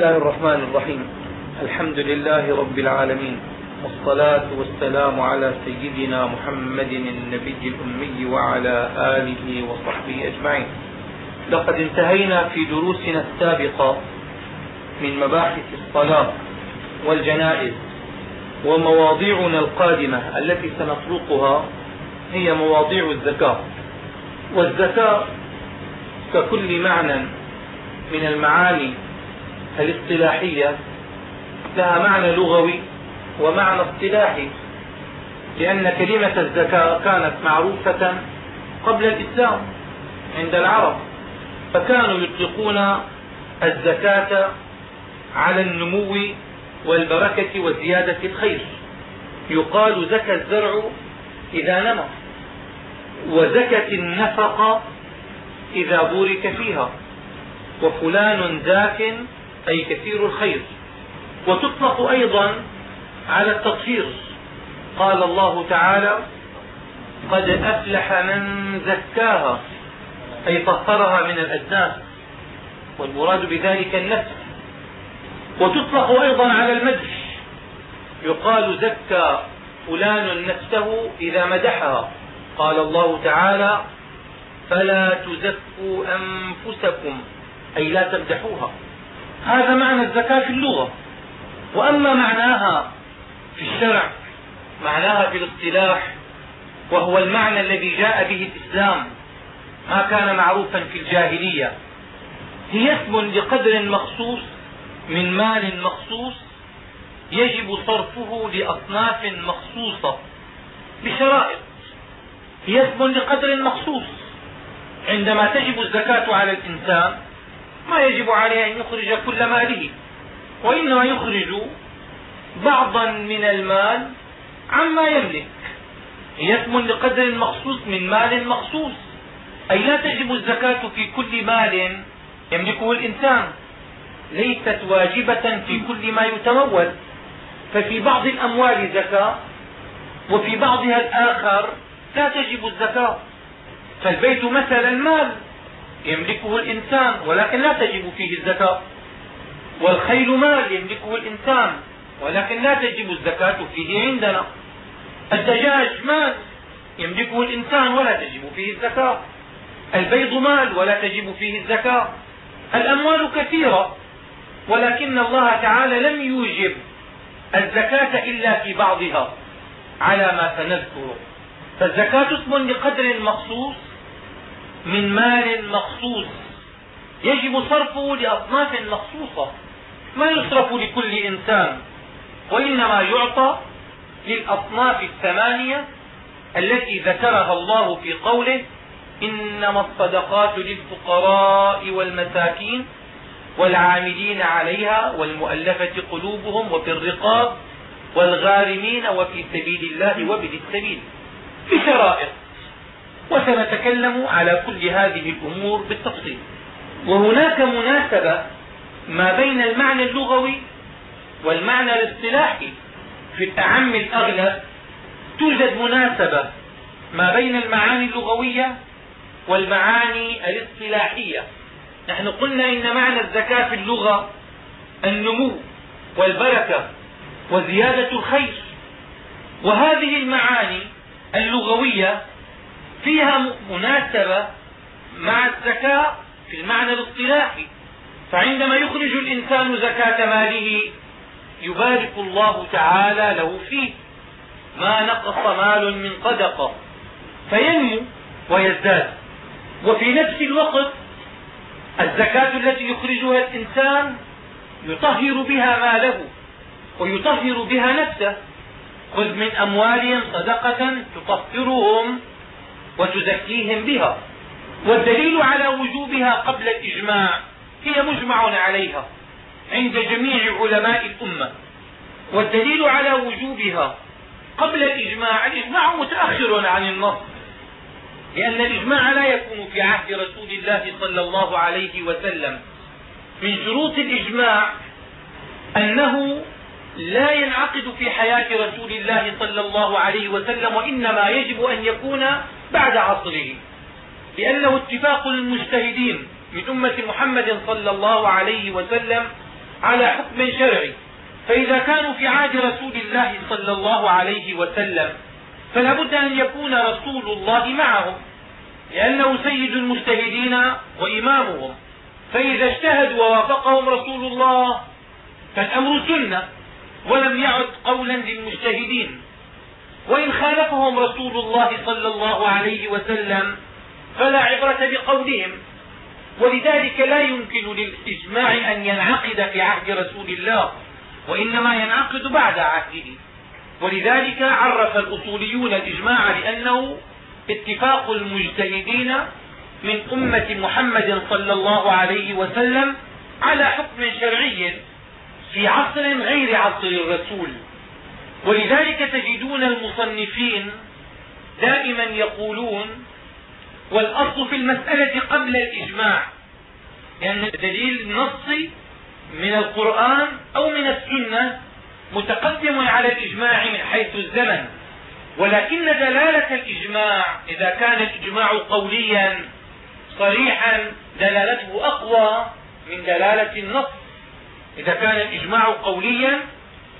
الله الرحمن الرحيم. الحمد لله رب العالمين. والصلاة والسلام على سيدنا محمد النبي الأمي وعلى آله وصحبه أجمعين. لقد انتهينا في دروسنا السابقة من مباحث الصلاة والجنائز ومواضيعنا القادمة التي سنطرقها هي مواضيع الزكاة. والزكاة ككل معنى من المعاني الاصطلاحية لها معنى لغوي ومعنى اصطلاحي لأن كلمة الزكاة كانت معروفة قبل الإسلام عند العرب فكانوا يطلقون الزكاة على النمو والبركة وزيادة الخير. يقال زكى الزرع إذا نمى وزكت النفقة إذا بورك فيها وفلان زاك أي كثير الخير. وتطلق أيضا على التطهير. قال الله تعالى قد أفلح من زكاها أي طهرها من الأجناس والمراد بذلك النفس. وتطلق أيضا على المدح. يقال زكى فلان نفسه إذا مدحها. قال الله تعالى فلا تزكوا أنفسكم أي لا تمدحوها. هذا معنى الزكاة في اللغة. وأما معناها في الشرع معناها في الاصطلاح وهو المعنى الذي جاء به الإسلام ما كان معروفا في الجاهلية. هي اسم لقدر مخصوص من مال مخصوص يجب صرفه لأصناف مخصوصة بشرائط. هي اسم لقدر مخصوص. عندما تجب الزكاة على الإنسان ما يجب عليه أن يخرج كل ماله وإنما يخرج بعضا من المال عما يملك. اسم لقدر مخصوص من مال مخصوص. أي لا تجب الزكاة في كل مال يملكه الإنسان. ليست واجبة في كل ما يتمول. ففي بعض الأموال زكاة وفي بعضها الآخر لا تجب الزكاة. فالبيت مثلا مال يملكه الإنسان ولكن لا تجب فيه الزكاة. والخيل مال يملكه الإنسان ولكن لا تجب الزكاة فيه عندنا. الدجاج مال يملكه الإنسان ولا تجب فيه الزكاة. البيض مال ولا تجب فيه الزكاة. الأموال كثيرة ولكن الله تعالى لم يوجب الزكاة إلا في بعضها. على ما سنذكره فالزكاة اسم لقدر مخصوص من مال مخصوص. يجب صرفه لأصناف مخصوصة. ما يصرف لكل إنسان؟ وإنما يعطى للأصناف الثمانية التي ذكرها الله في قوله إنما الصدقات للفقراء والمساكين والعاملين عليها والمؤلفة قلوبهم وفي الرقاب والغارمين وفي سبيل الله وابن السبيل. بشرائط. وسنتكلم على كل هذه الأمور بالتفصيل. وهناك مناسبة ما بين المعنى اللغوي والمعنى الاصطلاحي في الأعم الأغلب توجد مناسبة ما بين المعاني اللغوية والمعاني الاصطلاحية. نحن قلنا إن معنى الزكاة في اللغة النمو والبركة وزيادة الخير. وهذه المعاني اللغوية فيها مناسبة مع الزكاة في المعنى الاصطلاحي. فعندما يخرج الإنسان زكاة ماله يبارك الله تعالى له فيه. ما نقص مال من صدقة. فينمو ويزداد. وفي نفس الوقت الزكاة التي يخرجها الإنسان يطهر بها ماله ويطهر بها نفسه. خذ من أموالهم صدقة تطهرهم وتزكيهم بها. والدليل على وجوبها قبل الإجماع هي مجمع عليها عند جميع علماء الأمة. والدليل على وجوبها قبل الإجماع الإجماع متأخر عن النص لأن الإجماع لا يكون في عهد رسول الله صلى الله عليه وسلم. من شروط الإجماع أنه لا ينعقد في حياة رسول الله صلى الله عليه وسلم وإنما يجب أن يكون بعد عصره. لأنه اتفاق المجتهدين من أمة محمد صلى الله عليه وسلم على حكم شرعي. فإذا كانوا في عهد رسول الله صلى الله عليه وسلم فلا بد أن يكون رسول الله معهم. لأنه سيد المجتهدين وإمامهم. فإذا اجتهدوا ووافقهم رسول الله فالأمر سنة ولم يعد قولا للمجتهدين. وإن خالفهم رسول الله صلى الله عليه وسلم فلا عبرة بقولهم. ولذلك لا يمكن للإجماع أن ينعقد في عهد رسول الله وإنما ينعقد بعد عهده. ولذلك عرف الأصوليون الإجماع بأنه اتفاق المجتهدين من أمة محمد صلى الله عليه وسلم على حكم شرعي في عصر غير عصر الرسول. ولذلك تجدون المصنفين دائما يقولون والأصل في المسألة قبل الإجماع لأن الدليل النصي من القرآن أو من السنة متقدم على الإجماع من حيث الزمن. ولكن دلالة الإجماع إذا كان الإجماع قوليا صريحا دلالته أقوى من دلالة النص. إذا كان الإجماع قوليا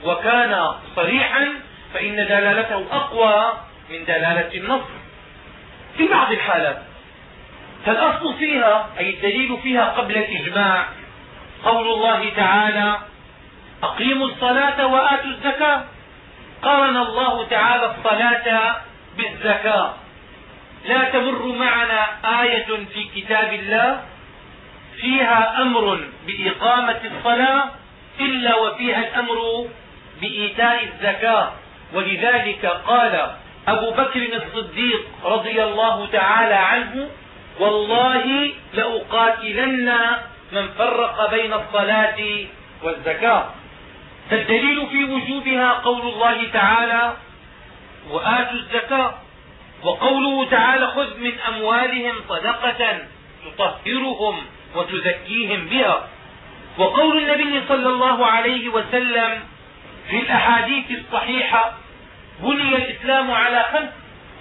وكان صريحا فإن دلالته أقوى من دلالة النص في بعض الحالات فالأصل فيها أي الدليل فيها قبل الإجماع قول الله تعالى أقيموا الصلاة وآتوا الزكاة. قارن الله تعالى الصلاة بالزكاة. لا تمر معنا آية في كتاب الله فيها أمر بإقامة الصلاة إلا وفيها الأمر بإيتاء الزكاة. ولذلك قال أبو بكر الصديق رضي الله تعالى عنه والله لأقاتلن من فرق بين الصلاة والزكاة. فالدليل في وجوبها قول الله تعالى وآتوا الزكاة. وقوله تعالى خذ من أموالهم صدقة تطهرهم وتزكيهم بها. وقول النبي صلى الله عليه وسلم في الأحاديث الصحيحة بني الإسلام على خمس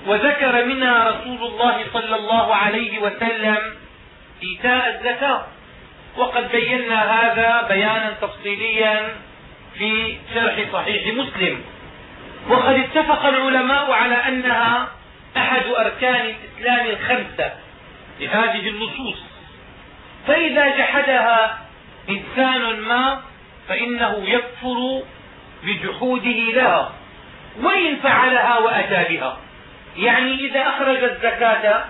وذكر منها رسول الله صلى الله عليه وسلم إيتاء الزكاة. وقد بينا هذا بيانا تفصيليا في شرح صحيح مسلم. وقد اتفق العلماء على أنها أحد أركان الإسلام الخمسة لهذه النصوص. فإذا جحدها إنسان ما فإنه يكفر بجحوده لها وإن فعلها وأتى بها. يعني إذا أخرج الزكاة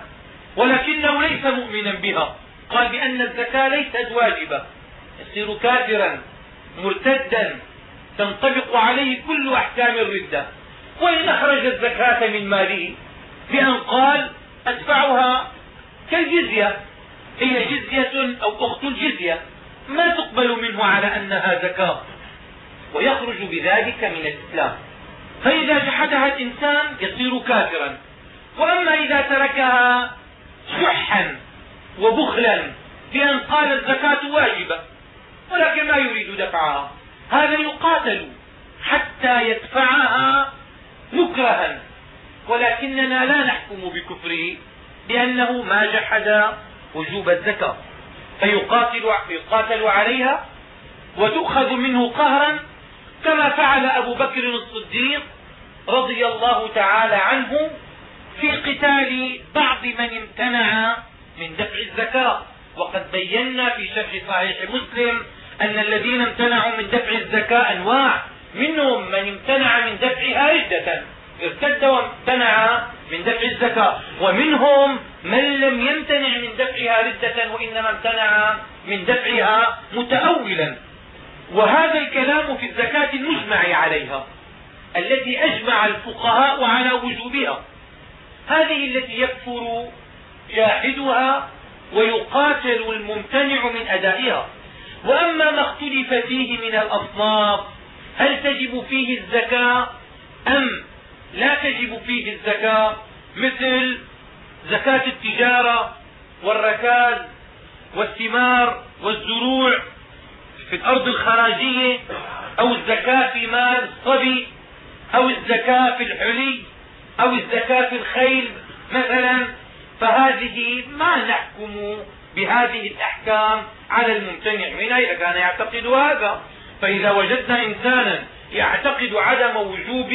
ولكنه ليس مؤمنا بها قال بأن الزكاة ليست واجبة. يصير كافرا مرتدا تنطبق عليه كل أحكام الردة. وإن أخرج الزكاة من ماله بأن قال أدفعها كالجزية. هي جزية أو أخت الجزية ما تقبل منه على أنها زكاة. ويخرج بذلك من الإسلام. فإذا جحدها الإنسان يصير كافرا. وأما إذا تركها شحا وبخلا بأن قال الزكاة واجبة ولكن لا يريد دفعها هذا يقاتل حتى يدفعها مكرها. ولكننا لا نحكم بكفره لأنه ما جحد وجوب الزكاة. فيقاتل يقاتل عليها وتؤخذ منه قهرا كما فعل أبو بكر الصديق رضي الله تعالى عنه في قتال بعض من امتنع من دفع الزكاة وقد بينا في شرح صحيح مسلم أن الذين امتنعوا من دفع الزكاة أنواع. منهم من امتنع من دفعها ردة ارتد وامتنع من دفع الزكاة ومنهم من لم يمتنع من دفعها ردة وإنما امتنع من دفعها متأولا. وهذا الكلام في الزكاة المجمع عليها التي أجمع الفقهاء على وجوبها. هذه التي يكفر جاحدها ويقاتل الممتنع من أدائها. وأما ما اختلف فيه من الأصناف هل تجب فيه الزكاة؟ أم لا تجب فيه الزكاة؟ مثل زكاة التجارة والركاز والثمار والزروع في الأرض الخراجية أو الزكاة في مال الصبي أو الزكاة في الحلي أو الزكاة في الخيل مثلا. فهذه ما نحكم بهذه الأحكام على الممتنع منها إذا كان يعتقد هذا. فإذا وجدنا إنسانا يعتقد عدم وجوب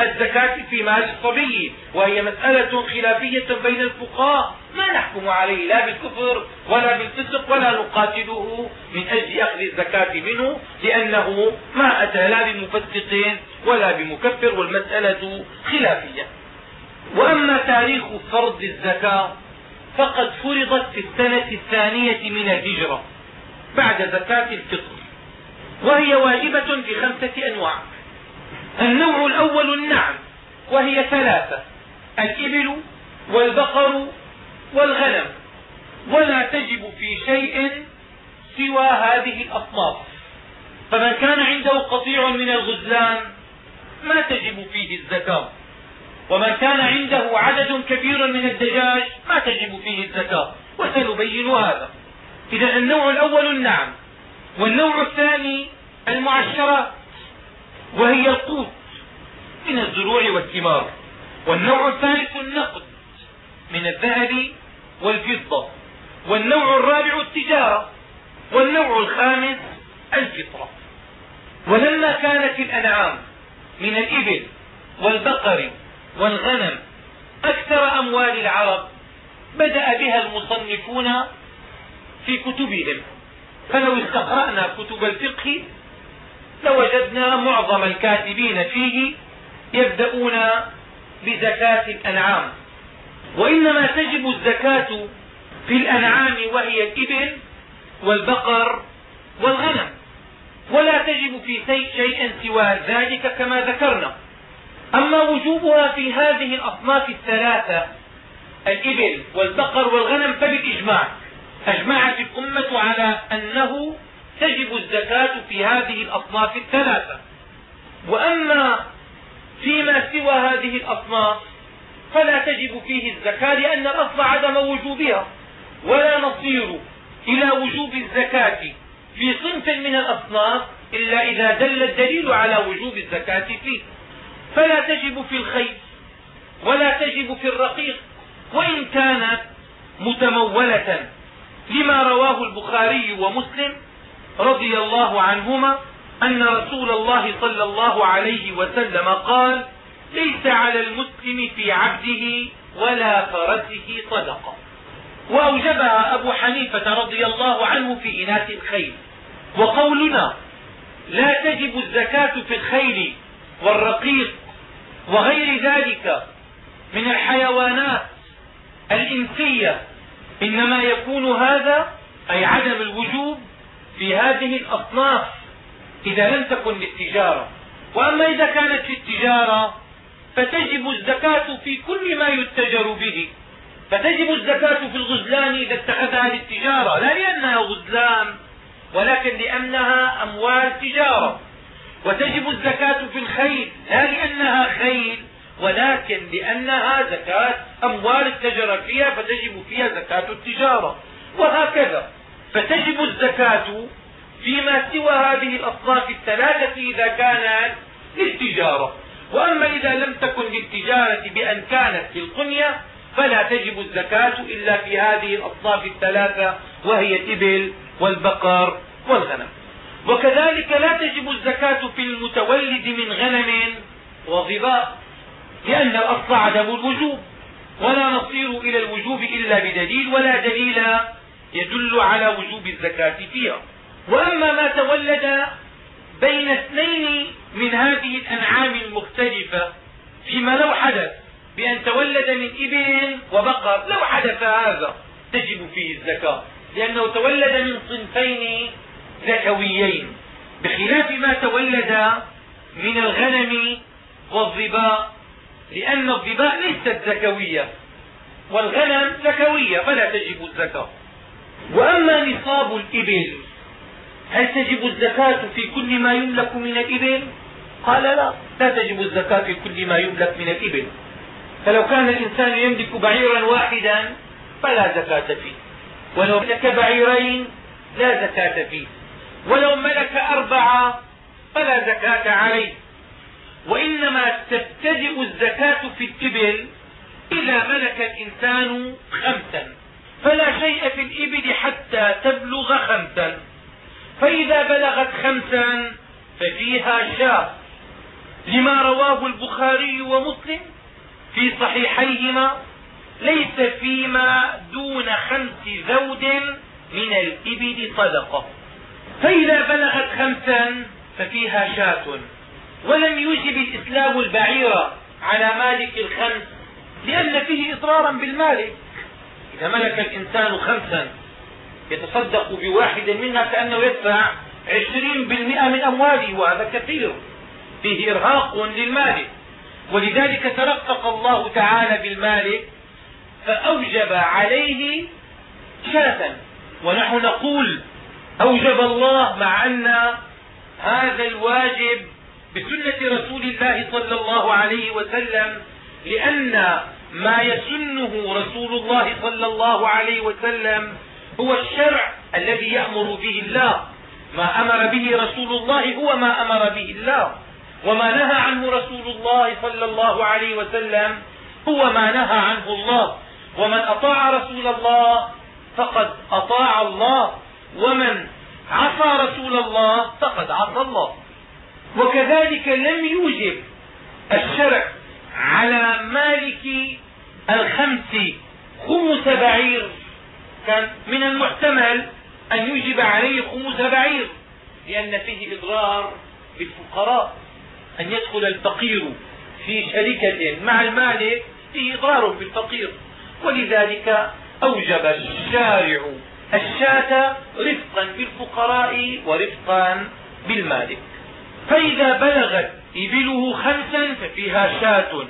الزكاة في مال الصبي وهي مسألة خلافية بين الفقهاء. ما نحكم عليه لا بالكفر ولا بالفسق ولا نقاتله من أجل أخذ الزكاة منه لأنه ما أتى لا بمفسق ولا بمكفر والمسألة خلافية. وأما تاريخ فرض الزكاة فقد فرضت في السنة الثانية من الهجرة بعد زكاة الفطر. وهي واجبة في خمسة أنواع. النوع الأول النعم وهي ثلاثة الإبل والبقر والغنم. ولا تجب في شيء سوى هذه الأصناف. فمن كان عنده قطيع من الغزلان ما تجب فيه الزكاة. ومن كان عنده عدد كبير من الدجاج ما تجب فيه الزكاة. وسنبين هذا. إذا النوع الأول النعم والنوع الثاني المعشرات وهي القوت من الزروع والثمار. والنوع الثالث النقد من الذهب والفضة. والنوع الرابع التجارة. والنوع الخامس الفطرة. ولما كانت الأنعام من الإبل والبقر والغنم أكثر أموال العرب بدأ بها المصنفون في كتبهم. فلو استقرأنا كتب الفقه لوجدنا معظم الكاتبين فيه يبدأون بزكاة الأنعام. وإنما تجب الزكاة في الأنعام وهي الإبل والبقر والغنم. ولا تجب في شيء سوى ذلك كما ذكرنا. أما وجوبها في هذه الأصناف الثلاثة الإبل والبقر والغنم فبالإجماع. أجمعت الأمة على أنه تجب الزكاة في هذه الأصناف الثلاثة. وأما فيما سوى هذه الأصناف فلا تجب فيه الزكاة لأن الأصل عدم وجوبها. ولا نصير إلى وجوب الزكاة في صنف من الأصناف إلا إذا دل الدليل على وجوب الزكاة فيه. فلا تجب في الخيل ولا تجب في الرقيق وإن كانت متمولة. لما رواه البخاري ومسلم رضي الله عنهما أن رسول الله صلى الله عليه وسلم قال ليس على المسلم في عبده ولا فرسه صدقة. وأوجبها أبو حنيفة رضي الله عنه في إناث الخيل. وقولنا لا تجب الزكاة في الخيل والرقيق وغير ذلك من الحيوانات الإنسية إنما يكون هذا أي عدم الوجوب في هذه الأصناف إذا لم تكن للتجارة. وأما إذا كانت في التجارة فتجب الزكاة في كل ما يتجر به. فتجب الزكاة في الغزلان إذا اتخذها للتجارة لا لأنها غزلان ولكن لأنها أموال تجارة. وتجب الزكاة في الخيل لا لأنها خيل. ولكن لأنها زكاة أموال التجر فيها فتجب فيها زكاة التجارة. وهكذا فتجب الزكاة فيما سوى هذه الأصناف الثلاثة إذا كانت للتجارة. وأما إذا لم تكن للتجارة بأن كانت للقنية فلا تجب الزكاة إلا في هذه الأصناف الثلاثة وهي الإبل والبقر والغنم. وكذلك لا تجب الزكاة في المتولد من غنم وظباء لأن الأصل عدم الوجوب ولا نصير إلى الوجوب إلا بدليل ولا دليل يدل على وجوب الزكاة فيها. وأما ما تولد بين اثنين من هذه الأنعام المختلفة فيما لو حدث بأن تولد من إبل وبقر لو حدث هذا تجب فيه الزكاة لأنه تولد من صنفين زكويين. بخلاف ما تولد من الغنم والظباء لأن الظباء ليست زكوية والغنم زكوية فلا تجب الزكاة. وأما نصاب الإبل هل تجب الزكاة في كل ما يملك من الإبل؟ قال لا لا تجب الزكاة في كل ما يملك من الإبل. فلو كان الإنسان يملك بعيرا واحدا فلا زكاة فيه. ولو ملك بعيرين لا زكاة فيه. ولو ملك أربعة فلا زكاة عليه. وإنما تبتدئ الزكاة في الإبل إذا ملك الإنسان خمسا. فلا شيء في الإبل حتى تبلغ خمسا. فإذا بلغت خمسا ففيها شاة. لما رواه البخاري ومسلم في صحيحيهما ليس فيما دون خمس ذود من الإبل صدقة. فإذا بلغت خمسا ففيها شاة. ولم يوجب الإسلام البعير على مالك الخمس لأن فيه إضرارا بالمالك إذا ملك الإنسان خمسا يتصدق بواحد منها كأنه يدفع عشرين بالمئة من أمواله وهذا كثير. فيه إرهاق للمالك ولذلك ترقق الله تعالى بالمالك فأوجب عليه شاة. ونحن نقول أوجب الله مع أن هذا الواجب بسنة رسول الله صلى الله عليه وسلم لأن ما يسنه رسول الله صلى الله عليه وسلم هو الشرع الذي يأمر به الله. ما أمر به رسول الله هو ما أمر به الله. وما نهى عنه رسول الله صلى الله عليه وسلم هو ما نهى عنه الله. ومن أطاع رسول الله فقد أطاع الله. ومن عصى رسول الله فقد عصى الله. وكذلك لم يوجب الشرع على مالك الخمس خمس بعير. كان من المحتمل أن يوجب عليه خمس بعير لأن فيه إضرار بالفقراء. أن يدخل الفقير في شركة مع المالك فيه إضرار بالفقير. ولذلك أوجب الشارع الشاة رفقا بالفقراء ورفقا بالمالك. فإذا بلغت إبله خمسا ففيها شاة.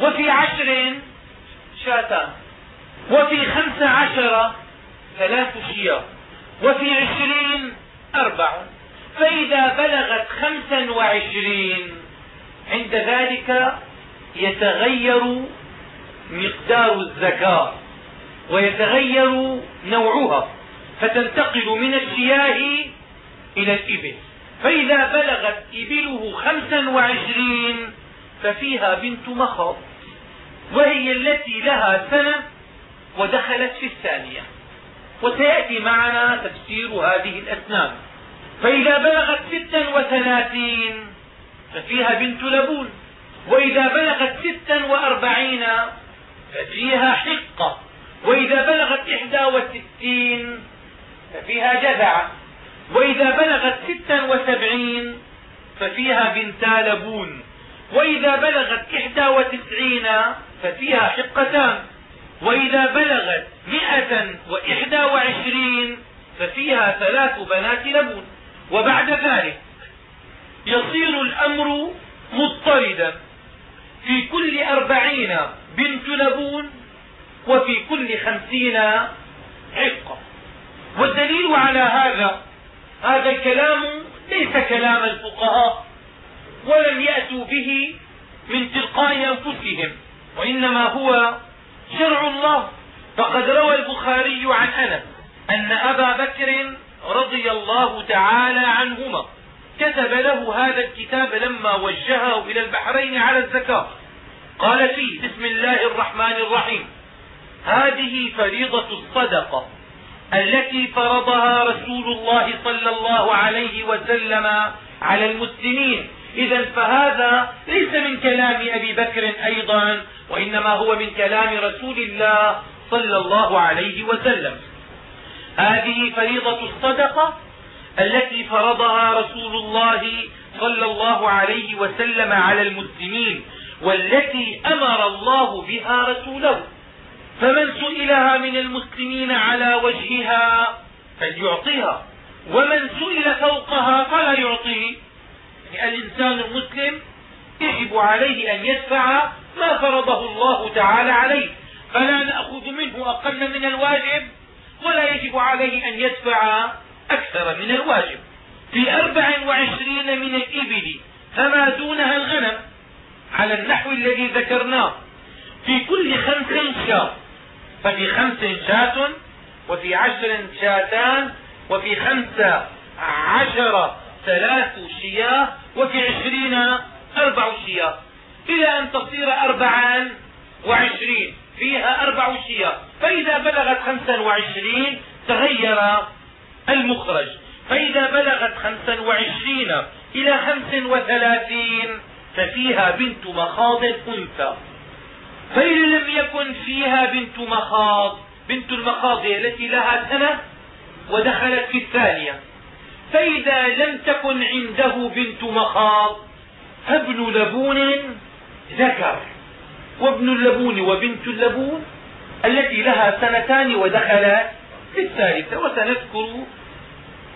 وفي عشر شاتان وفي خمس عشر ثلاث شياه وفي عشرين أربع. فإذا بلغت خمسا وعشرين عند ذلك يتغير مقدار الزكاة ويتغير نوعها فتنتقل من الشياه إلى الإبل. فإذا بلغت إبله خمسا وعشرين ففيها بنت مخاض وهي التي لها سنة ودخلت في الثانية. وسيأتي معنا تفسير هذه الأسنان. فإذا بلغت ستا وثلاثين ففيها بنت لبون. وإذا بلغت ستا وأربعين ففيها حقة. وإذا بلغت إحدى وستين ففيها جذعة. وإذا بلغت ستا وسبعين ففيها بنتا لبون. وإذا بلغت إحدى وتسعين ففيها حقتان. وإذا بلغت مئة وإحدى وعشرين ففيها ثلاث بنات لبون. وبعد ذلك يصير الأمر مضطردا. في كل أربعين بنت لبون وفي كل خمسين عقة. والدليل على هذا هذا الكلام ليس كلام الفقهاء ولم يأتوا به من تلقاء أنفسهم وإنما هو شرع الله. فقد روى البخاري عن أنس أن أبا بكر رضي الله تعالى عنهما كتب له هذا الكتاب لما وجهه إلى البحرين على الزكاة. قال فيه بسم الله الرحمن الرحيم. هذه فريضة الصدقة. التي فرضها رسول الله صلى الله عليه وسلم على المسلمين. إذا فهذا ليس من كلام أبي بكر أيضا وإنما هو من كلام رسول الله صلى الله عليه وسلم. هذه فريضة الصدقة التي فرضها رسول الله صلى الله عليه وسلم على المسلمين والتي أمر الله بها رسوله. فمن سئلها من المسلمين على وجهها فليعطيها. ومن سئل فوقها فلا يعطي. يعني الإنسان المسلم يجب عليه أن يدفع ما فرضه الله تعالى عليه. فلا نأخذ منه أقل من الواجب ولا يجب عليه أن يدفع أكثر من الواجب. في أربع وعشرين من الإبل فما دونها الغنم على النحو الذي ذكرناه. في كل خمس شاة ففي خمس شاة وفي عشر شاتان وفي خمس عشر ثلاث شياه وفي عشرين أربع شياه إلى أن تصير أربعا وعشرين فيها أربع شياه فإذا بلغت خمسا وعشرين تغير المخرج. فإذا بلغت خمسا وعشرين إلى خمس وثلاثين ففيها بنت مخاض أنثى فإن يكن فيها بنت مخاض. بنت المخاض التي لها سنة ودخلت في الثانية. فإذا لم تكن عنده بنت مخاض فابن لبون ذكر. وابن اللبون وبنت اللبون التي لها سنتان ودخلت في الثالثة. وسنذكر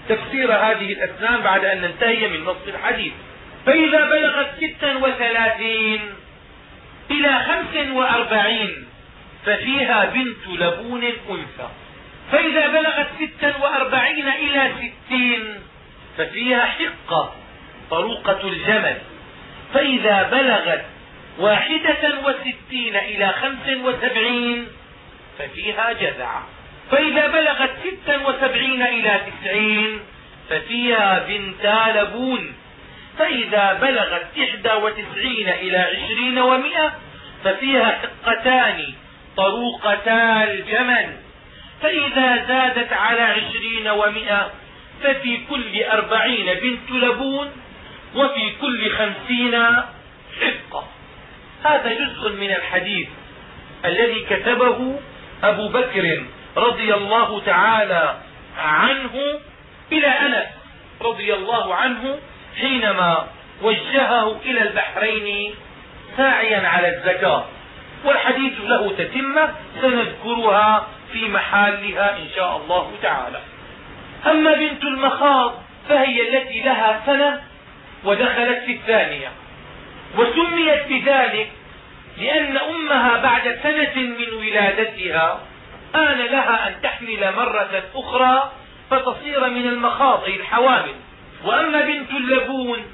تفسير هذه الأسنان بعد أن ننتهي من نص الحديث. فإذا بلغت ستا وثلاثين إلى خمس وأربعين ففيها بنت لبون أنثى. فإذا بلغت ستا وأربعين إلى ستين ففيها حقة طروقة الجمل. فإذا بلغت واحدة وستين إلى خمس وسبعين ففيها جذع فإذا بلغت ستا وسبعين إلى تسعين ففيها بنتا لبون. فإذا بلغت إحدى وتسعين إلى عشرين ومئة ففيها حقتان طروقتا الجمل. فإذا زادت على عشرين ومئة ففي كل أربعين بنت لبون وفي كل خمسين حقة. هذا جزء من الحديث الذي كتبه أبو بكر رضي الله تعالى عنه إلى أنس رضي الله عنه حينما وجهه إلى البحرين ساعيا على الزكاة والحديث له تتمة سنذكرها في محلها إن شاء الله تعالى. أما بنت المخاض فهي التي لها سنة ودخلت في الثانية وسميت بذلك لأن أمها بعد سنة من ولادتها آن لها أن تحمل مرة أخرى فتصير من المخاض أي الحوامل. وأما بنت اللبون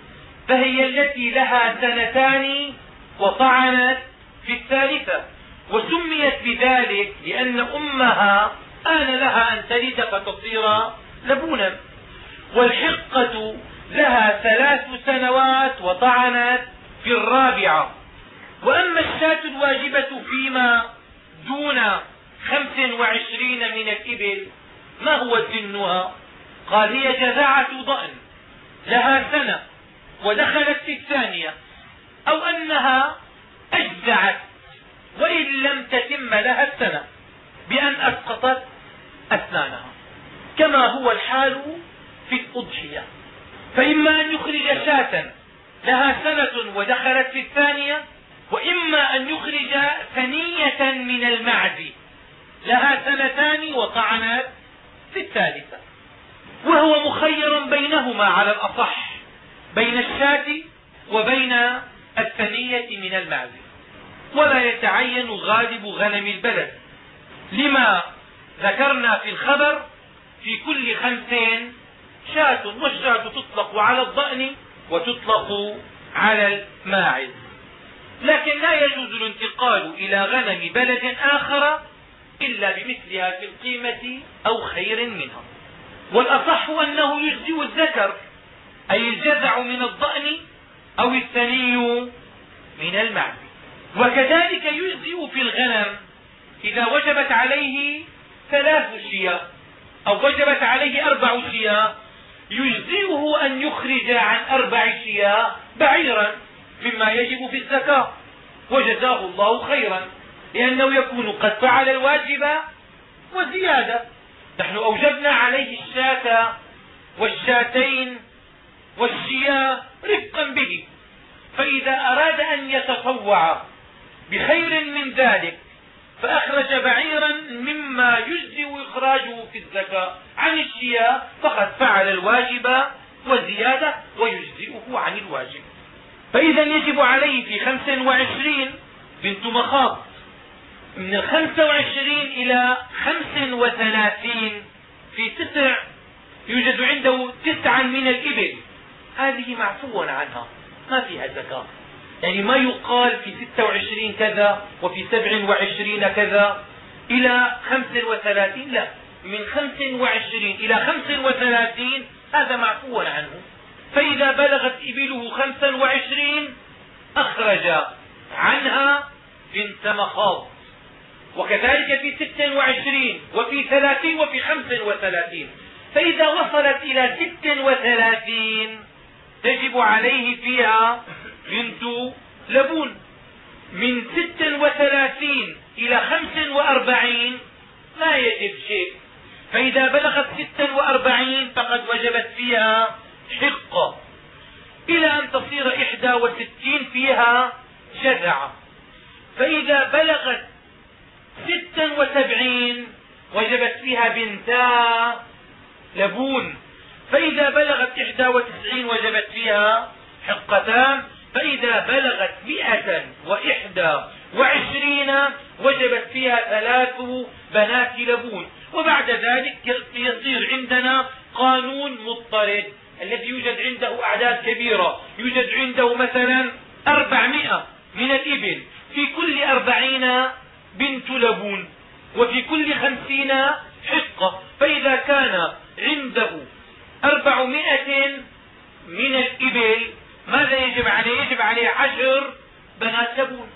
فهي التي لها سنتان وطعنت في الثالثة. وسميت بذلك لأن أمها آن لها أن تلد فتصير لبونا. والحقة لها ثلاث سنوات وطعنت في الرابعة. وأما الشاة الواجبة فيما دون خمس وعشرين من الإبل ما هو سنها؟ قال هي جذعة ضأن. لها سنة ودخلت في الثانية أو أنها أجزعت وإن لم تتم لها السنة بأن أسقطت أسنانها. كما هو الحال في الأضحية. فإما أن يخرج شاة لها سنة ودخلت في الثانية وإما أن يخرج ثنية من المعز لها سنتان وطعنت في الثالثة. وهو مخير بينهما على الأصح بين الشاة وبين الثنية من المعز ولا يتعين غالب غنم البلد. لما ذكرنا في الخبر في كل خمسين شاة والشاة تطلق على الضأن وتطلق على الماعز. لكن لا يجوز الانتقال إلى غنم بلد آخر إلا بمثلها في القيمة أو خير منها. والأصح أنه يجزئ الذكر أي الجذع من الضأن أو الثني من المعز وكذلك يجزئ في الغنم إذا وجبت عليه ثلاث شياه أو وجبت عليه أربع شياه يجزئه أن يخرج عن أربع شياه بعيرا مما يجب في الزكاة. وجزاه الله خيرا لأنه يكون قد فعل الواجب وزيادة. نحن أوجبنا عليه الشاة والشاتين والشياه رفقا به. فإذا أراد أن يتطوع بخير من ذلك فأخرج بعيرا مما يجزئ إخراجه في الزكاة. عن الشياه فقد فعل الواجب وزيادة ويجزئه عن الواجب. فإذا يجب عليه في خمس وعشرين بنت مخاض. من الخمسة وعشرين إلى خمس وثلاثين في تسع يوجد عنده تسعا من الإبل. هذه معفو عنها ما فيها زكاة. يعني ما يقال في ستة وعشرين كذا وفي سبع وعشرين كذا إلى خمس وثلاثين لا. من خمس وعشرين إلى خمس وثلاثين هذا معفو عنه. فإذا بلغت إبله خمسا وعشرين أخرج عنها بنت مخاض. وكذلك في ست وعشرين وفي ثلاثين وفي خمس وثلاثين. فإذا وصلت إلى ست وثلاثين تجب عليه فيها بنت لبون. من ست وثلاثين إلى خمس وأربعين لا يجب شيء. فإذا بلغت ستا وأربعين فقد وجبت فيها حقة إلى أن تصير إحدى وستين فيها شذعة فإذا بلغت ستا وسبعين وجبت فيها بنتا لبون. فإذا بلغت إحدى وتسعين وجبت فيها حقتان. فإذا بلغت مئة وإحدى وعشرين وجبت فيها ثلاث بنات لبون. وبعد ذلك يصير عندنا قانون مضطرد الذي يوجد عنده أعداد كبيرة. يوجد عنده مثلا أربعمائة من الإبل. في كل أربعين بنت لبون وفي كل خمسين حقة فإذا كان عنده أربعمائة من الإبل ماذا يجب عليه؟ يجب عليه عشر بنات لبون.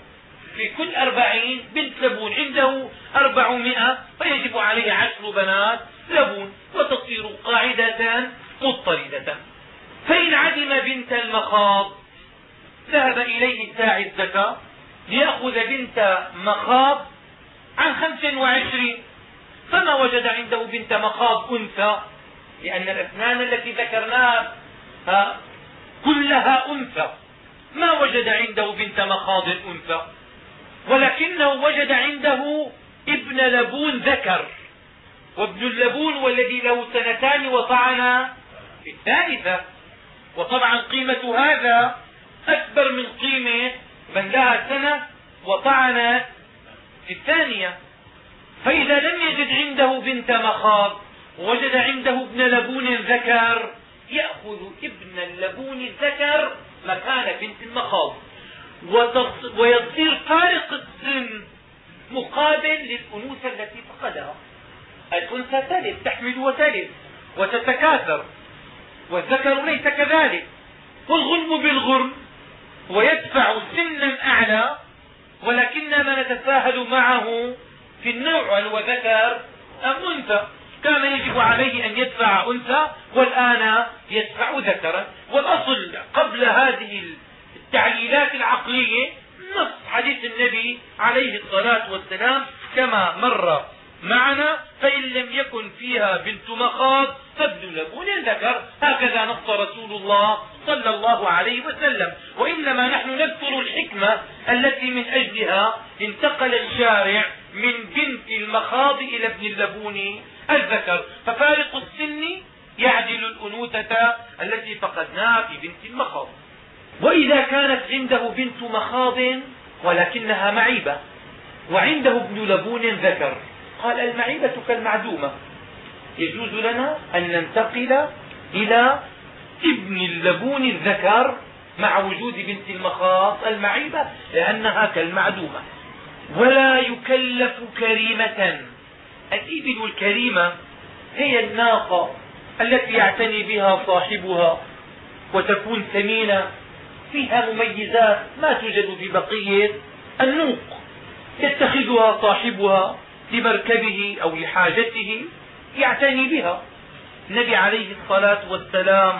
في كل أربعين بنت لبون عنده أربعمائة فيجب عليه عشر بنات لبون وتصير قاعدة مضطردة. فإن عدم بنت المخاض ذهب إليه ساعي الزكاة. ليأخذ بنت مخاض عن خمس وعشرين. فما وجد عنده بنت مخاض أنثى لأن الأثنان التي ذكرناها كلها أنثى. ما وجد عنده بنت مخاض أنثى. ولكنه وجد عنده ابن لبون ذكر. وابن اللبون والذي له سنتان وطعن في الثالثة. وطبعا قيمة هذا أكبر من قيمة من لها سنة وطعن في الثانية. فإذا لم يجد عنده بنت مخاض ووجد عنده ابن لبون ذكر يأخذ ابن اللبون الذكر مكان بنت المخاض. ويصير فارق السن مقابل للأنوثة التي فقدها. الأنثى تلد تحمل وتلد وتتكاثر. والذكر ليس كذلك. والغنم بالغرم. ويدفع سنا أعلى ولكننا نتساهل معه في النوع هل هو ذكر أم أنثى. كان يجب عليه أن يدفع أنثى والآن يدفع ذكرا. والأصل قبل هذه التعليلات العقلية نص حديث النبي عليه الصلاة والسلام كما مر معنا فإن لم يكن فيها بنت مخاض فابن لبون ذكر. هكذا نص رسول الله صلى الله عليه وسلم. وإنما نحن نذكر الحكمة التي من أجلها انتقل الشارع من بنت المخاض إلى ابن اللبون الذكر. ففارق السن يعدل الأنوثة التي فقدناها في بنت المخاض. وإذا كانت عنده بنت مخاض ولكنها معيبة وعنده ابن لبون ذكر. قال المعيبة كالمعدومة. يجوز لنا أن ننتقل إلى ابن اللبون الذكر مع وجود بنت المخاض المعيبة لأنها كالمعدومة. ولا يكلف كريمة. الإبل الكريمة هي الناقة التي يعتني بها صاحبها وتكون ثمينة. فيها مميزات ما توجد في بقية النوق. يتخذها صاحبها لمركبه أو لحاجته يعتني بها. النبي عليه الصلاة والسلام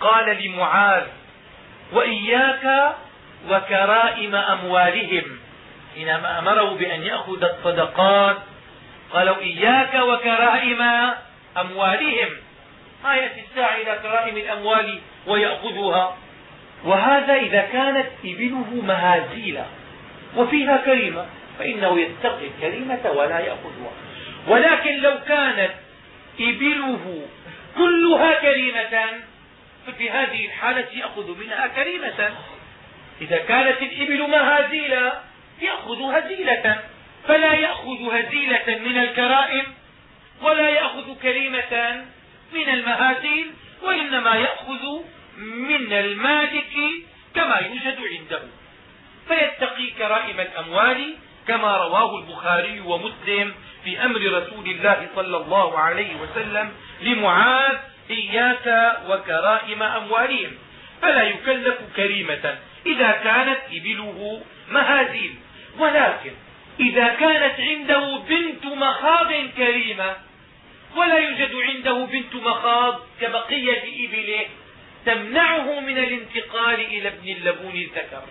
قال لمعاذ وإياك وكرائم أموالهم. حينما أمره بأن يأخذ الصدقات قالوا إياك وكرائم أموالهم. ما يأتي الساعة إلى كرائم الأموال ويأخذها. وهذا إذا كانت إبله مهازيل وفيها كريمة فإنه يتقي الكريمة ولا يأخذها. ولكن لو كانت إبله كلها كريمة ففي هذه الحالة يأخذ منها كريمة إذا كانت الإبل مهازيلة يأخذ هزيلة. فلا يأخذ هزيلة من الكرائم ولا يأخذ كريمة من المهازيل وإنما يأخذ من المالك كما يوجد عنده. فيتقي كرائم الأموال كما رواه البخاري ومسلم في أمر رسول الله صلى الله عليه وسلم لمعاذ إياك وكرائم أموالهم. فلا يكلف كريمة إذا كانت إبله مهازيل. ولكن إذا كانت عنده بنت مخاض كريمة ولا يوجد عنده بنت مخاض كبقية إبله تمنعه من الانتقال إلى ابن اللبون الذكر.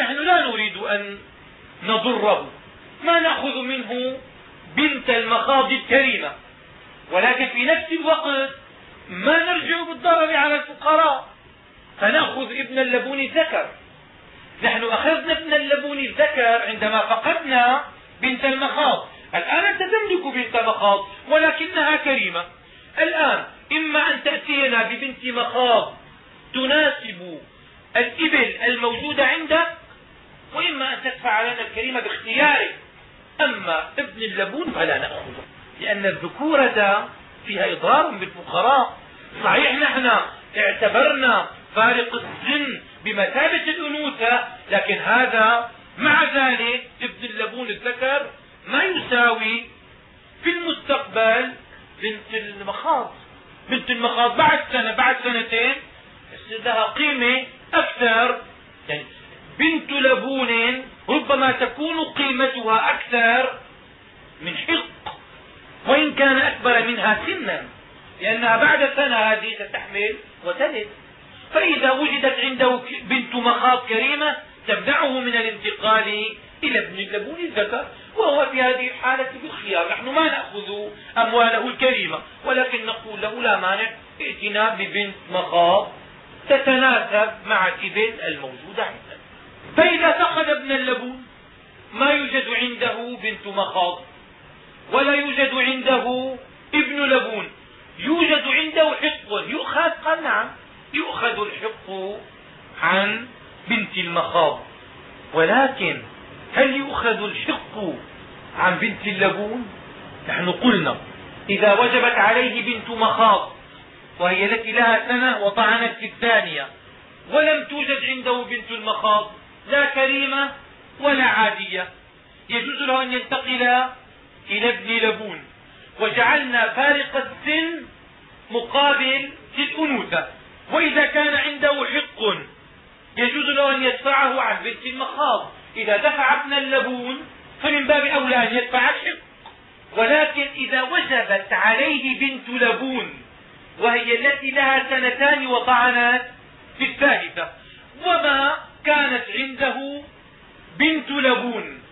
نحن لا نريد أن نضره. ما نأخذ منه بنت المخاض الكريمة. ولكن في نفس الوقت ما نرجع بالضرر على الفقراء. فنأخذ ابن اللبون الذكر. نحن أخذنا ابن اللبون الذكر عندما فقدنا بنت المخاض. الآن أنت تملك بنت مخاض ولكنها كريمة. الآن إما أن تأتينا ببنت مخاض تناسب الإبل الموجودة عندك وإما أن تدفع لنا الكريمة باختيارك أما ابن اللبون فلا نأخذه لأن الذكورة فيها إضرار بالفقراء. صحيح نحن اعتبرنا فارق السن بمثابة الأنوثة لكن هذا مع ذلك ابن اللبون الذكر ما يساوي في المستقبل بنت المخاض. بنت المخاض بعد سنة بعد سنتين يصير لها قيمة أكثر. يعني بنت لبون ربما تكون قيمتها أكثر من حق وإن كان أكبر منها سنا لأنها بعد سنة هذه ستحمل وتلد. فإذا وجدت عنده بنت مخاض كريمة تمنعه من الانتقال إلى ابن اللبون الذكر وهو في هذه الحالة بالخيار. نحن ما نأخذ أمواله الكريمة ولكن نقول له لا مانع ائتنا ببنت مخاض تتناسب مع الإبل الموجودة عندنا. فإذا فقد ابن اللبون ما يوجد عنده بنت مخاض ولا يوجد عنده ابن لبون. يوجد عنده حق يؤخذ؟ قال نعم. يؤخذ الحق عن بنت المخاض. ولكن هل يؤخذ الحق عن بنت اللبون؟ نحن قلنا إذا وجبت عليه بنت مخاض وهي التي لها سنة وطعنت في الثانية ولم توجد عنده بنت المخاض لا كريمة ولا عادية. يجوز له أن ينتقل إلى ابن لبون. وجعلنا فارق السن مقابل للأنوثة. وإذا كان عنده حق يجوز له أن يدفعه عن بنت المخاض. إذا دفع ابن اللبون فمن باب أولى أن يدفع الحق. ولكن إذا وجبت عليه بنت لبون وهي التي لها سنتان وطعنات في الثالثة. وما كانت عنده بنت لبون.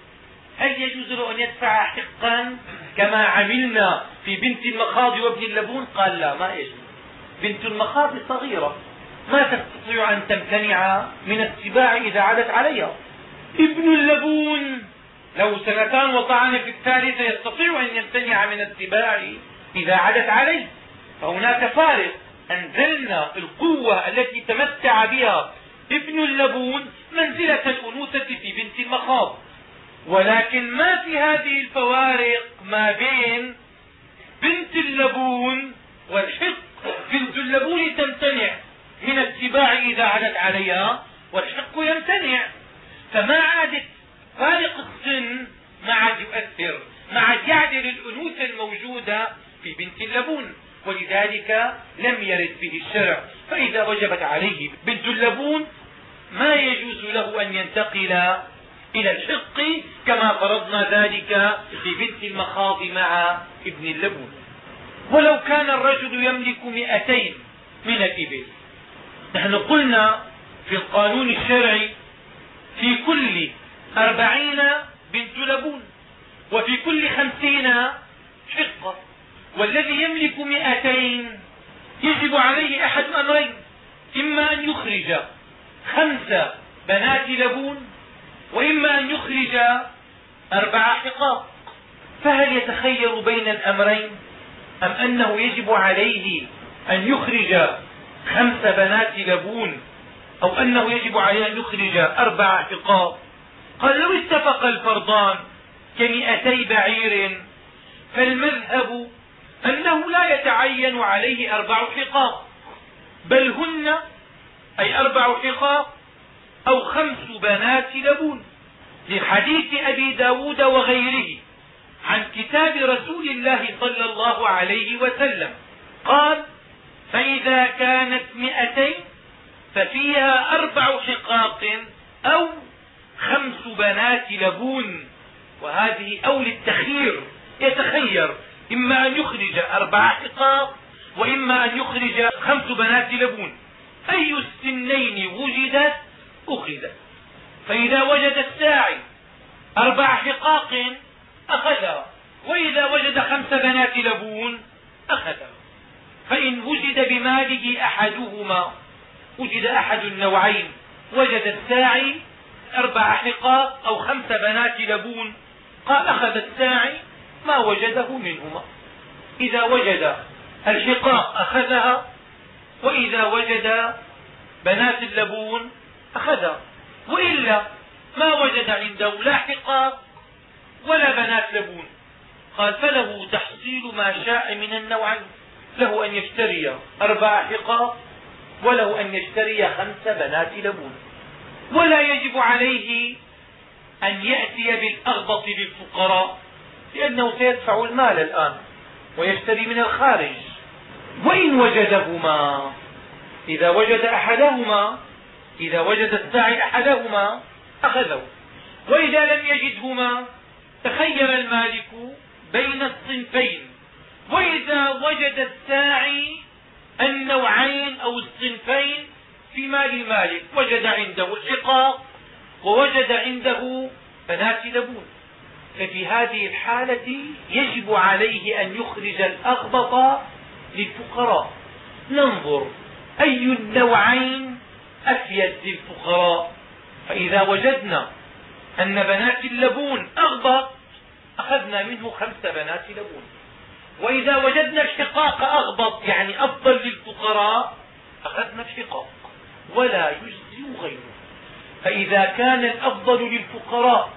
هل يجوز له أن يدفع حقا كما عملنا في بنت المخاض وابن اللبون؟ قال لا ما يجوز. بنت المخاض صغيرة. ما تستطيع أن تمتنع من السباع إذا عادت عليها. ابن اللبون له سنتان وطعن في الثالثة يستطيع أن يمتنع من السباع إذا عادت عليه. فهناك فارق. أنزلنا القوة التي تمتع بها ابن اللبون منزلة الأنوثة في بنت المخاض ولكن ما في هذه الفوارق ما بين بنت اللبون والحق. بنت اللبون تمتنع من السباع إذا عدت عليها والحق يمتنع. فما عادت فارق السن ما عاد يؤثر ما عاد يعدل الأنوثة الموجودة في بنت اللبون. ولذلك لم يرد به الشرع. فإذا وجبت عليه بنت اللبون ما يجوز له أن ينتقل إلى الحق كما فرضنا ذلك في بنت المخاض مع ابن اللبون ولو كان الرجل يملك مئتين من الإبل. نحن قلنا في القانون الشرعي في كل أربعين بنت لبون وفي كل خمسين حقة. والذي يملك مئتين يجب عليه أحد أمرين إما أن يخرج خمس بنات لبون وإما أن يخرج أربع حقاق. فهل يتخير بين الأمرين؟ أم أنه يجب عليه أن يخرج خمس بنات لبون أو أنه يجب عليه أن يخرج أربع حقاق؟ قال لو اتفق الفرضان كمئتي بعير فالمذهب أنه لا يتعين عليه أربع حقاق بل هن أي أربع حقاق أو خمس بنات لبون لحديث أبي ب داود وغيره عن كتاب رسول الله صلى الله عليه وسلم. قال فإذا كانت مئتين ففيها أربع حقاق أو خمس بنات لبون. وهذه أول التخيير. يتخير إما أن يخرج أربع حقاق وإما أن يخرج خمس بنات لبون. أي السنين وجدت؟ أخذت. فإذا وجد الساعي أربع حقاق أخذها وإذا وجد خمس بنات لبون أخذها فإن وجد بماله أحدهما وجد أحد النوعين وجد الساعي أربع حقاق أو خمس بنات لبون قال أخذ الساعي ما وجده منهما. إذا وجد الحقاق أخذها وإذا وجد بنات اللبون أخذها وإلا ما وجد عنده لا حقاق ولا بنات لبون. قال فله تحصيل ما شاء من النوعين. له أن يشتري أربع حقاق وله أن يشتري خمس بنات لبون. ولا يجب عليه أن يأتي بالأغبط للفقراء لأنه سيدفع المال الآن ويشتري من الخارج. وإن وجدهما؟ إذا وجد أحدهما إذا وجد الساعي أحدهما أخذه. وإذا لم يجدهما تخير المالك بين الصنفين. وإذا وجد الساعي النوعين أو الصنفين في مال المالك وجد عنده الحقاق ووجد عنده بنات لبون ففي هذه الحالة يجب عليه أن يخرج الأغبط للفقراء. ننظر أي النوعين أفيد للفقراء. فإذا وجدنا أن بنات اللبون أغبط أخذنا منه خمس بنات لبون. وإذا وجدنا الحقاق أغبط يعني أفضل للفقراء أخذنا الحقاق ولا يجزي غيره. فإذا كان الأفضل للفقراء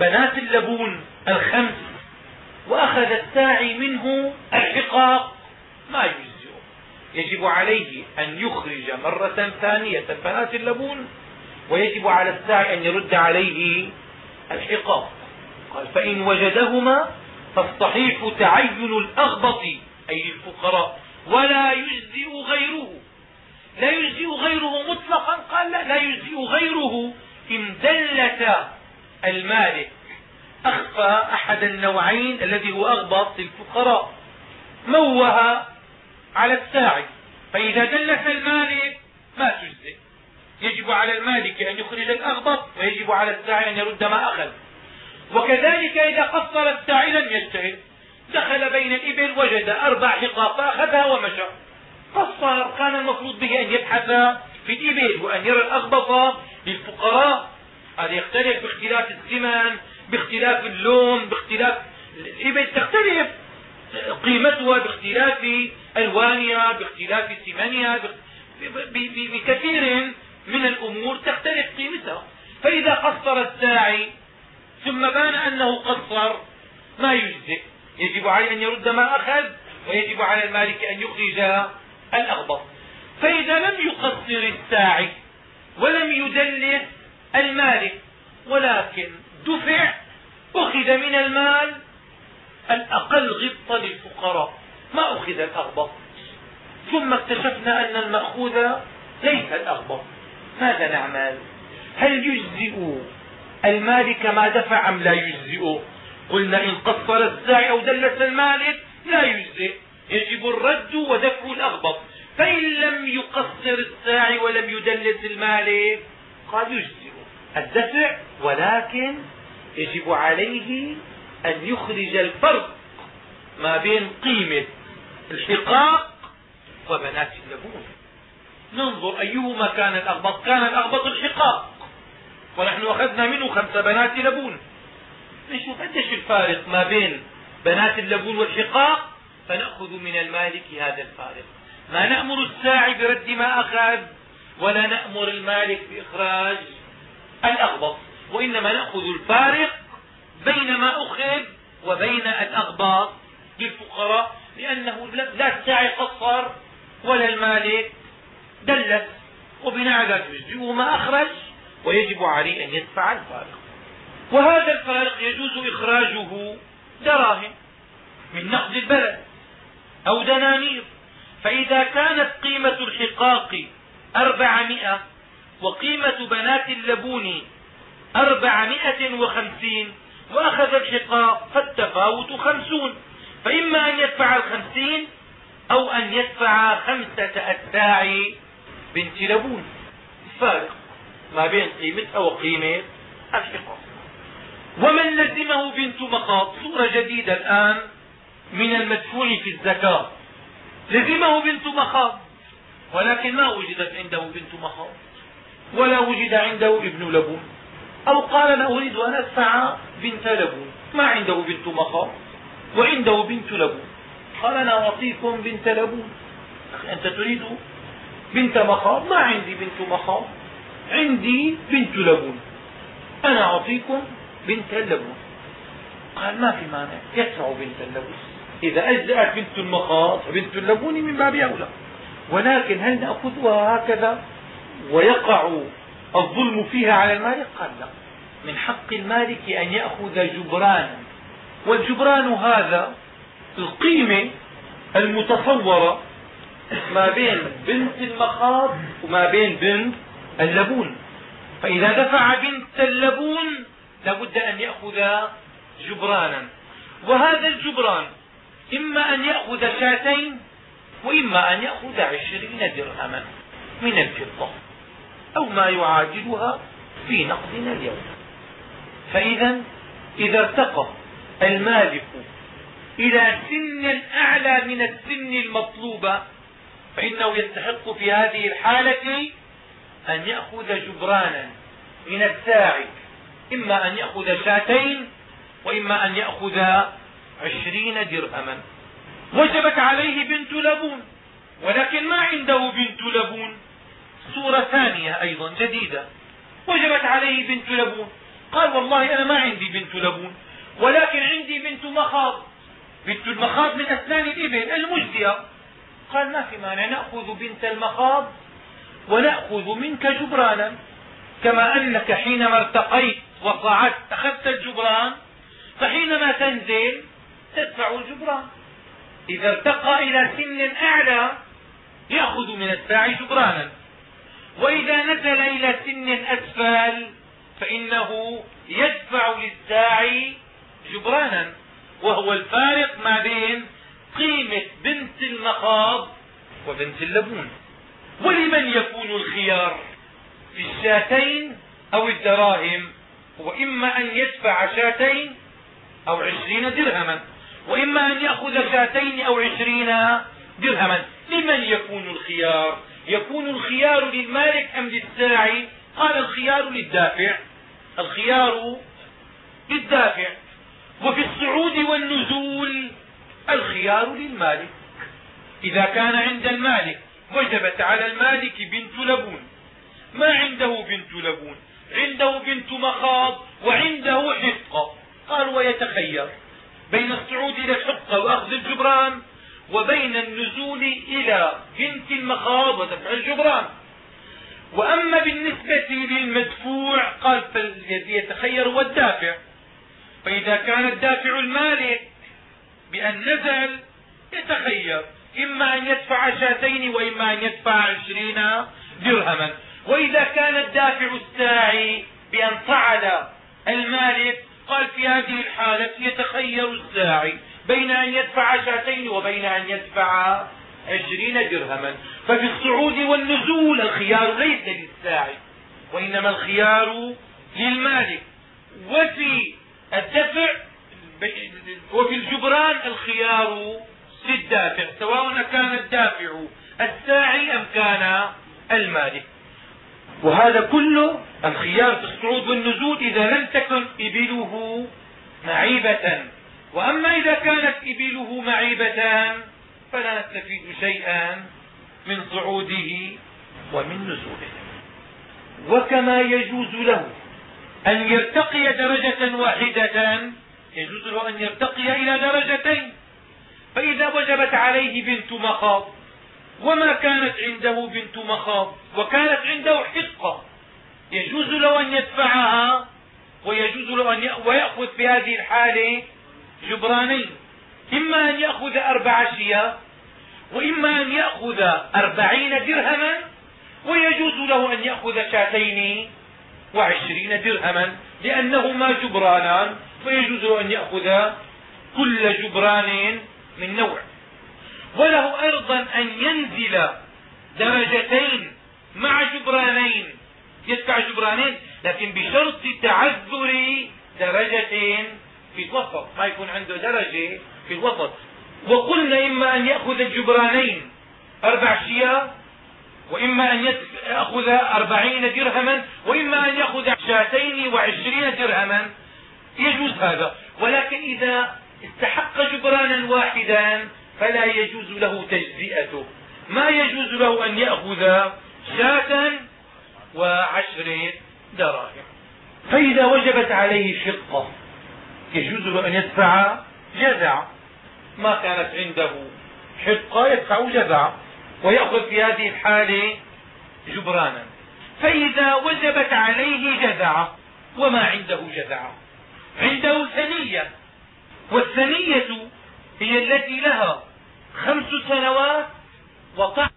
بنات اللبون الخمس وأخذ الساعي منه الحقاق ما يجزئه يجب عليه أن يخرج مرة ثانية بنات اللبون ويجب على الساعي أن يرد عليه الحقاق قال فإن وجدهما فالصحيح تعين الأغبط أي للفقراء ولا يجزئ غيره. لا يجزئ غيره مطلقا قال لا, لا يجزئ غيره. إن دلت المالك أخفى أحد النوعين الذي هو أغبط للفقراء موه على الساعي فإذا دلت المالك ما تجزئ. يجب على المالك أن يخرج الأغبط ويجب على الساعي أن يرد ما أخذ. وكذلك إذا قصر الساعي لم يجتهد دخل بين الإبل وجد أربع حقاق فأخذها ومشى. قصر كان المفروض به أن يبحث في الإبل وأن يرى الأغبط للفقراء. هذا يختلف باختلاف الزمن باختلاف اللون باختلاف الإبل تختلف. قيمتها باختلاف ألوانها باختلاف ثمنها بكثير من الأمور تختلف قيمتها. فإذا قصر الساعي ثم بان أنه قصر ما يجزئ. يجب عليه أن يرد ما أخذ ويجب على المالك أن يخرج الأغبط فإذا لم يقصر الساعي ولم يدلس المالك ولكن دفع أخذ من المال الأقل غبطة للفقراء. ما أخذ الأغبط ثم اكتشفنا أن المأخوذ ليس الأغبط ماذا نعمل؟ هل يجزئ المالك كما دفع أم لا يجزئ؟ قلنا إن قصر الزاي أو دلس المالك لا يجزئ. يجب الرد ودفع الأغبط فإن لم يقصر الساعي ولم يدلس المالك قال يجزئ. الدفع ولكن يجب عليه أن يخرج الفرق ما بين قيمة الحقاق وبنات اللبون. ننظر أيهما كان الأغبط كان الأغبط الحقاق. ونحن أخذنا منه خمس بنات لبون. نشوف قديش الفارق ما بين بنات اللبون والحقاق. فنأخذ من المالك هذا الفارق. ما نأمر الساعي برد ما أخذ ولا نأمر المالك بإخراج الأغبط. وإنما نأخذ الفارق بين ما أخذ وبين الأغباط للفقراء لأنه لا الساعي قصر ولا المالك دلت وبناء على ذلك ما أخرج ويجب عليه أن يدفع الفارق. وهذا الفارق يجوز إخراجه دراهم من نقد البلد أو دنانير. فإذا كانت قيمة الحقاق أربعمائة وقيمة بنات اللبون أربعمائة وخمسين وأخذ الحقاء فالتفاوت خمسون. فإما أن يدفع الخمسين أو أن يدفع خمسة أتباع بنت لبون. الفارق ما بين قيمتها وقيمة الحقاء ومن لزمه بنت مخاض صورة جديدة الآن من المدفوع في الزكاة. لزمه بنت مخاض ولكن ما وجدت عنده بنت مخاض ولا وجد عنده ابن لبون. أو قال أنا أريد أن أدفع بنت لبون ما عنده بنت مخاض وعنده بنت لبون قال أنا أعطيكم بنت لبون أنت تريد بنت مخاض ما عندي بنت مخاض عندي بنت لبون أنا أعطيكم بنت اللبون قال ما في مانع. يدفع بنت اللبون إذا أجزأت بنت المخاض فبنت اللبون من باب أولى. ولكن هل نأخذها هكذا؟ ويقع الظلم فيها على المالك قال لا. من حق المالك أن يأخذ جبرانا والجبران هذا القيمة المتصورة ما بين بنت المخاض وما بين بنت اللبون. فإذا دفع بنت اللبون لابد أن يأخذ جبرانا. وهذا الجبران إما أن يأخذ شاتين وإما أن يأخذ عشرين درهما من الفضة. أو ما يعادلها في نقدنا اليوم. فإذا إذا ارتقى المالك إلى سن أعلى من السن المطلوبة فإنه يستحق في هذه الحالة أن يأخذ جبرانا من الساعي إما أن يأخذ شاتين وإما أن يأخذ عشرين درهما. وجبت عليه بنت لبون ولكن ما عنده بنت لبون. صورة ثانية أيضا جديدة. وجبت عليه بنت لبون. قال والله أنا ما عندي بنت لبون ولكن عندي بنت مخاض. بنت المخاض من أسنان الإبل المجزية. قال ما في مانع نأخذ بنت المخاض ونأخذ منك جبرانا. كما أنك حينما ارتقيت وصعدت أخذت الجبران فحينما تنزل تدفع الجبران. إذا ارتقى إلى سن أعلى يأخذ من الساعي جبرانا. وإذا نزل إلى سن أسفل فإنه يدفع للساعي جبرانا وهو الفارق ما بين قيمة بنت المخاض وبنت اللبون. ولمن يكون الخيار؟ في الشاتين أو الدراهم هو إما أن يدفع شاتين أو عشرين درهما وإما أن يأخذ شاتين أو عشرين درهما. لمن يكون الخيار؟ يكون الخيار للمالك أم للساعي؟ قال الخيار للدافع. الخيار للدافع. وفي الصعود والنزول الخيار للمالك. إذا كان عند المالك وجبت على المالك بنت لبون. ما عنده بنت لبون؟ عنده بنت مخاض وعنده حقة. قال ويتخير. بين الصعود إلى الحقة وأخذ الجبران وبين النزول إلى بنت المخاض ودفع الجبران. وأما بالنسبة للمدفوع قال فالذي يتخير هو الدافع. فإذا كان الدافع المالك بأن نزل يتخير. إما أن يدفع شاتين وإما أن يدفع عشرين درهما. وإذا كان الدافع الساعي بأن صعد المالك قال في هذه الحالة يتخير الساعي. بين أن يدفع شاتين وبين أن يدفع عشرين درهما. ففي الصعود والنزول الخيار ليس للساعي وإنما الخيار للمالك. وفي الدفع وفي الجبران الخيار للدافع سواء كان الدافع الساعي أم كان المالك. وهذا كله الخيار في الصعود والنزول إذا لم تكن إبله معيبة. وأما إذا كانت إبله معيبة فلا نستفيد شيئا من صعوده ومن نزوله. وكما يجوز له أن يرتقي درجة واحدة يجوز له أن يرتقي إلى درجتين. فإذا وجبت عليه بنت مخاض وما كانت عنده بنت مخاض وكانت عنده حقة يجوز له أن يدفعها ويجوز له أن ويأخذ في هذه الحالة جبرانين إما أن يأخذ أربع شيا وإما أن يأخذ أربعين درهما ويجوز له أن يأخذ شاتين وعشرين درهما لأنهما جبرانان فيجوز له أن يأخذ كل جبران من نوع. وله أيضا أن ينزل درجتين مع جبرانين. يدفع جبرانين لكن بشرط تعذر درجتين. في الوسط ما يكون عنده درجة في الوسط. وقلنا إما أن يأخذ الجبرانين أربع شياه وإما أن يأخذ أربعين درهما وإما أن يأخذ شاتين وعشرين درهما. يجوز هذا. ولكن إذا استحق جبرانا واحدا فلا يجوز له تجزئته. ما يجوز له أن يأخذ شاة وعشر دراهم. فإذا وجبت عليه شقة يجوز له أن يدفع جزع ما كانت عنده حقة يدفع جزع ويأخذ في هذه الحالة جبرانا. فإذا وجبت عليه جزعة وما عنده جزعة عنده ثنية. والثنية هي التي لها خمس سنوات وطعم